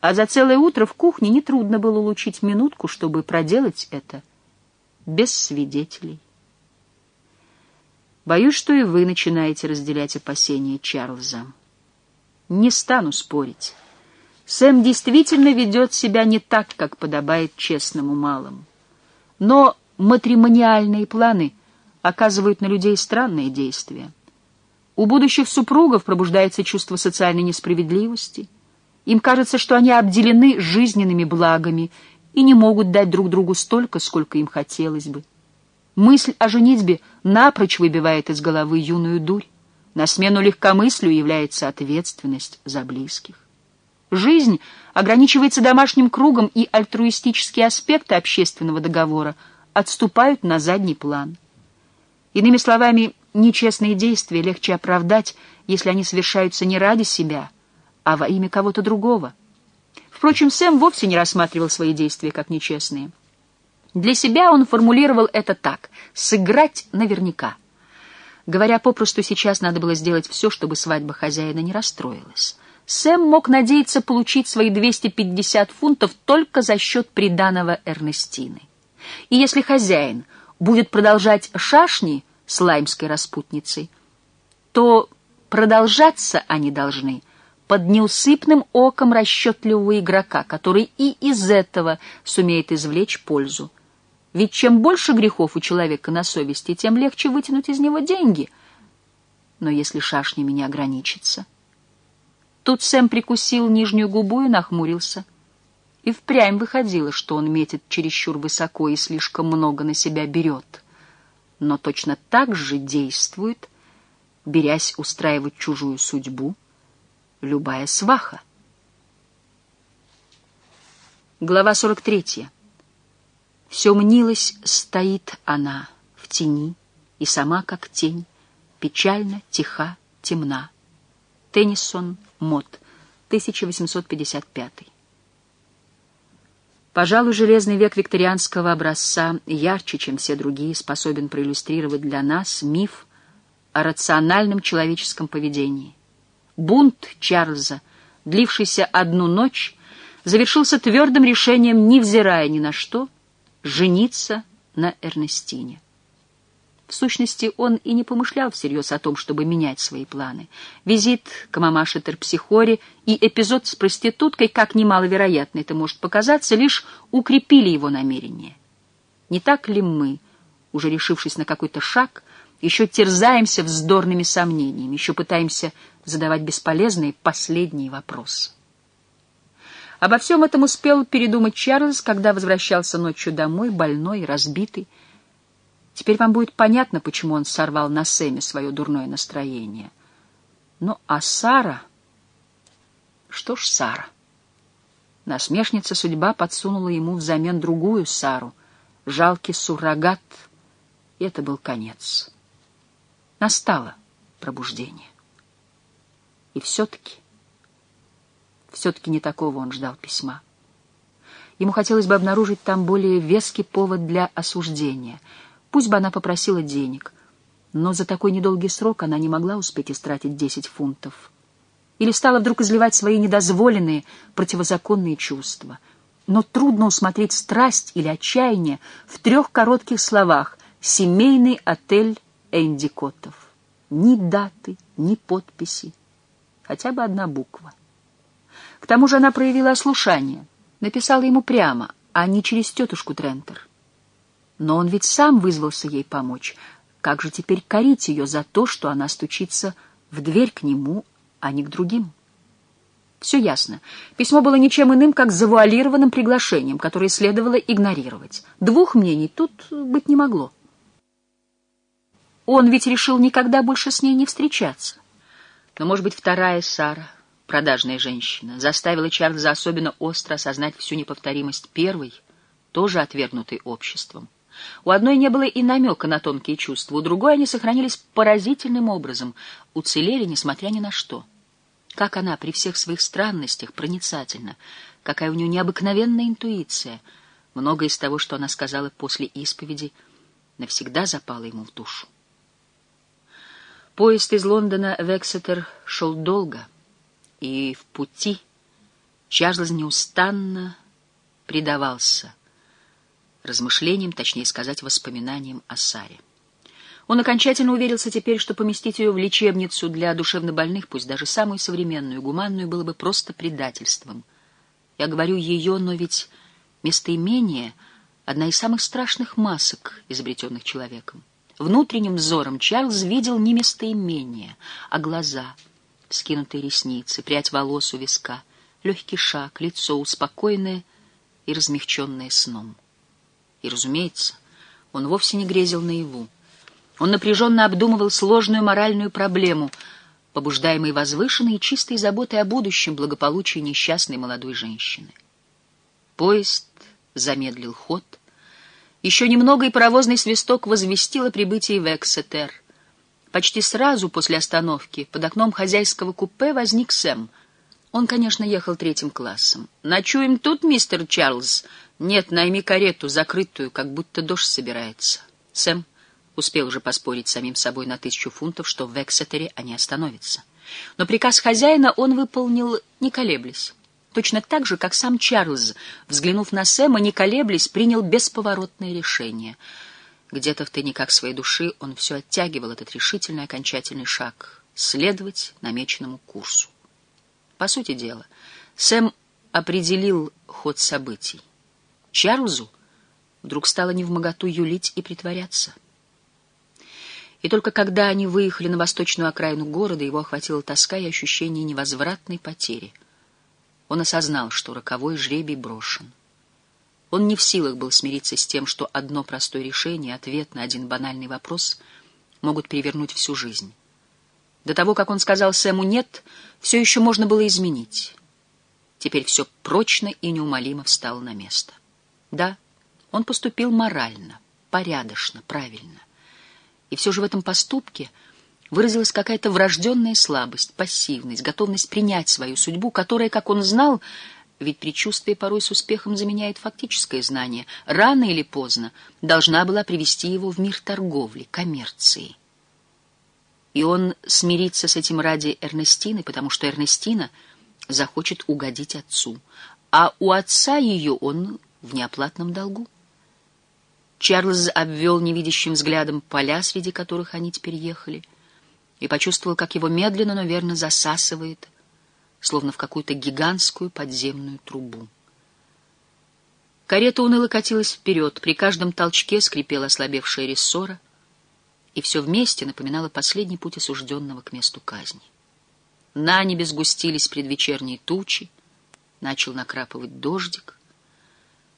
А за целое утро в кухне нетрудно было улучить минутку, чтобы проделать это без свидетелей. Боюсь, что и вы начинаете разделять опасения Чарльза. Не стану спорить. Сэм действительно ведет себя не так, как подобает честному малому. Но матримониальные планы оказывают на людей странные действия. У будущих супругов пробуждается чувство социальной несправедливости. Им кажется, что они обделены жизненными благами и не могут дать друг другу столько, сколько им хотелось бы. Мысль о женитьбе напрочь выбивает из головы юную дурь. На смену легкомыслию является ответственность за близких. Жизнь ограничивается домашним кругом, и альтруистические аспекты общественного договора отступают на задний план. Иными словами, нечестные действия легче оправдать, если они совершаются не ради себя, а во имя кого-то другого. Впрочем, Сэм вовсе не рассматривал свои действия как нечестные. Для себя он формулировал это так — «сыграть наверняка». Говоря попросту, сейчас надо было сделать все, чтобы свадьба хозяина не расстроилась. Сэм мог надеяться получить свои 250 фунтов только за счет приданого Эрнестины. И если хозяин будет продолжать шашни с лаймской распутницей, то продолжаться они должны под неусыпным оком расчетливого игрока, который и из этого сумеет извлечь пользу. Ведь чем больше грехов у человека на совести, тем легче вытянуть из него деньги. Но если шашнями не ограничится... Тут Сэм прикусил нижнюю губу и нахмурился. И впрямь выходило, что он метит чересчур высоко и слишком много на себя берет. Но точно так же действует, берясь устраивать чужую судьбу, любая сваха. Глава 43. Все мнилось, стоит она в тени, и сама как тень, печально, тиха, темна. Теннисон Мод, 1855. Пожалуй, железный век викторианского образца ярче, чем все другие, способен проиллюстрировать для нас миф о рациональном человеческом поведении. Бунт Чарльза, длившийся одну ночь, завершился твердым решением, невзирая ни на что, жениться на Эрнестине. В сущности, он и не помышлял всерьез о том, чтобы менять свои планы. Визит к мамаше Терпсихоре и эпизод с проституткой, как немаловероятно это может показаться, лишь укрепили его намерение. Не так ли мы, уже решившись на какой-то шаг, еще терзаемся вздорными сомнениями, еще пытаемся задавать бесполезные последние вопросы? Обо всем этом успел передумать Чарльз, когда возвращался ночью домой, больной, разбитый, Теперь вам будет понятно, почему он сорвал на Сэме свое дурное настроение. Ну, а Сара... Что ж Сара? Насмешница судьба подсунула ему взамен другую Сару, жалкий суррогат, и это был конец. Настало пробуждение. И все-таки, все-таки не такого он ждал письма. Ему хотелось бы обнаружить там более веский повод для осуждения — Пусть бы она попросила денег, но за такой недолгий срок она не могла успеть истратить десять фунтов. Или стала вдруг изливать свои недозволенные, противозаконные чувства. Но трудно усмотреть страсть или отчаяние в трех коротких словах «семейный отель Эндикотов». Ни даты, ни подписи, хотя бы одна буква. К тому же она проявила ослушание, написала ему прямо, а не через тетушку Трентер. Но он ведь сам вызвался ей помочь. Как же теперь корить ее за то, что она стучится в дверь к нему, а не к другим? Все ясно. Письмо было ничем иным, как завуалированным приглашением, которое следовало игнорировать. Двух мнений тут быть не могло. Он ведь решил никогда больше с ней не встречаться. Но, может быть, вторая Сара, продажная женщина, заставила Чарльза особенно остро осознать всю неповторимость первой, тоже отвергнутой обществом. У одной не было и намека на тонкие чувства, у другой они сохранились поразительным образом, уцелели, несмотря ни на что. Как она при всех своих странностях проницательна, какая у нее необыкновенная интуиция. Многое из того, что она сказала после исповеди, навсегда запало ему в душу. Поезд из Лондона в Эксетер шел долго, и в пути Чарльз неустанно предавался размышлениям, точнее сказать, воспоминаниям о Саре. Он окончательно уверился теперь, что поместить ее в лечебницу для душевнобольных, пусть даже самую современную, гуманную, было бы просто предательством. Я говорю ее, но ведь местоимение — одна из самых страшных масок, изобретенных человеком. Внутренним взором Чарльз видел не местоимение, а глаза, скинутые ресницы, прядь волос у виска, легкий шаг, лицо успокоенное и размягченное сном. И, разумеется, он вовсе не грезил наяву. Он напряженно обдумывал сложную моральную проблему, побуждаемой возвышенной и чистой заботой о будущем благополучии несчастной молодой женщины. Поезд замедлил ход. Еще немного, и паровозный свисток возвестил о прибытии в Эксетер. Почти сразу после остановки под окном хозяйского купе возник Сэм. Он, конечно, ехал третьим классом. «Ночуем тут, мистер Чарльз?» «Нет, найми карету, закрытую, как будто дождь собирается». Сэм успел уже поспорить с самим собой на тысячу фунтов, что в Эксетере они остановятся. Но приказ хозяина он выполнил, не колеблясь. Точно так же, как сам Чарльз, взглянув на Сэма, не колеблясь, принял бесповоротное решение. Где-то в тайниках своей души он все оттягивал этот решительный окончательный шаг — следовать намеченному курсу. По сути дела, Сэм определил ход событий. Чарльзу вдруг стало невмоготу юлить и притворяться. И только когда они выехали на восточную окраину города, его охватила тоска и ощущение невозвратной потери. Он осознал, что роковой жребий брошен. Он не в силах был смириться с тем, что одно простое решение, ответ на один банальный вопрос могут перевернуть всю жизнь. До того, как он сказал Сэму «нет», все еще можно было изменить. Теперь все прочно и неумолимо встало на место. Да, он поступил морально, порядочно, правильно. И все же в этом поступке выразилась какая-то врожденная слабость, пассивность, готовность принять свою судьбу, которая, как он знал, ведь предчувствие порой с успехом заменяет фактическое знание, рано или поздно должна была привести его в мир торговли, коммерции. И он смирится с этим ради Эрнестины, потому что Эрнестина захочет угодить отцу, а у отца ее он в неоплатном долгу. Чарльз обвел невидящим взглядом поля, среди которых они теперь ехали, и почувствовал, как его медленно, но верно засасывает, словно в какую-то гигантскую подземную трубу. Карета уныло катилась вперед, при каждом толчке скрипела ослабевшая рессора, и все вместе напоминало последний путь осужденного к месту казни. На небе сгустились предвечерние тучи, начал накрапывать дождик,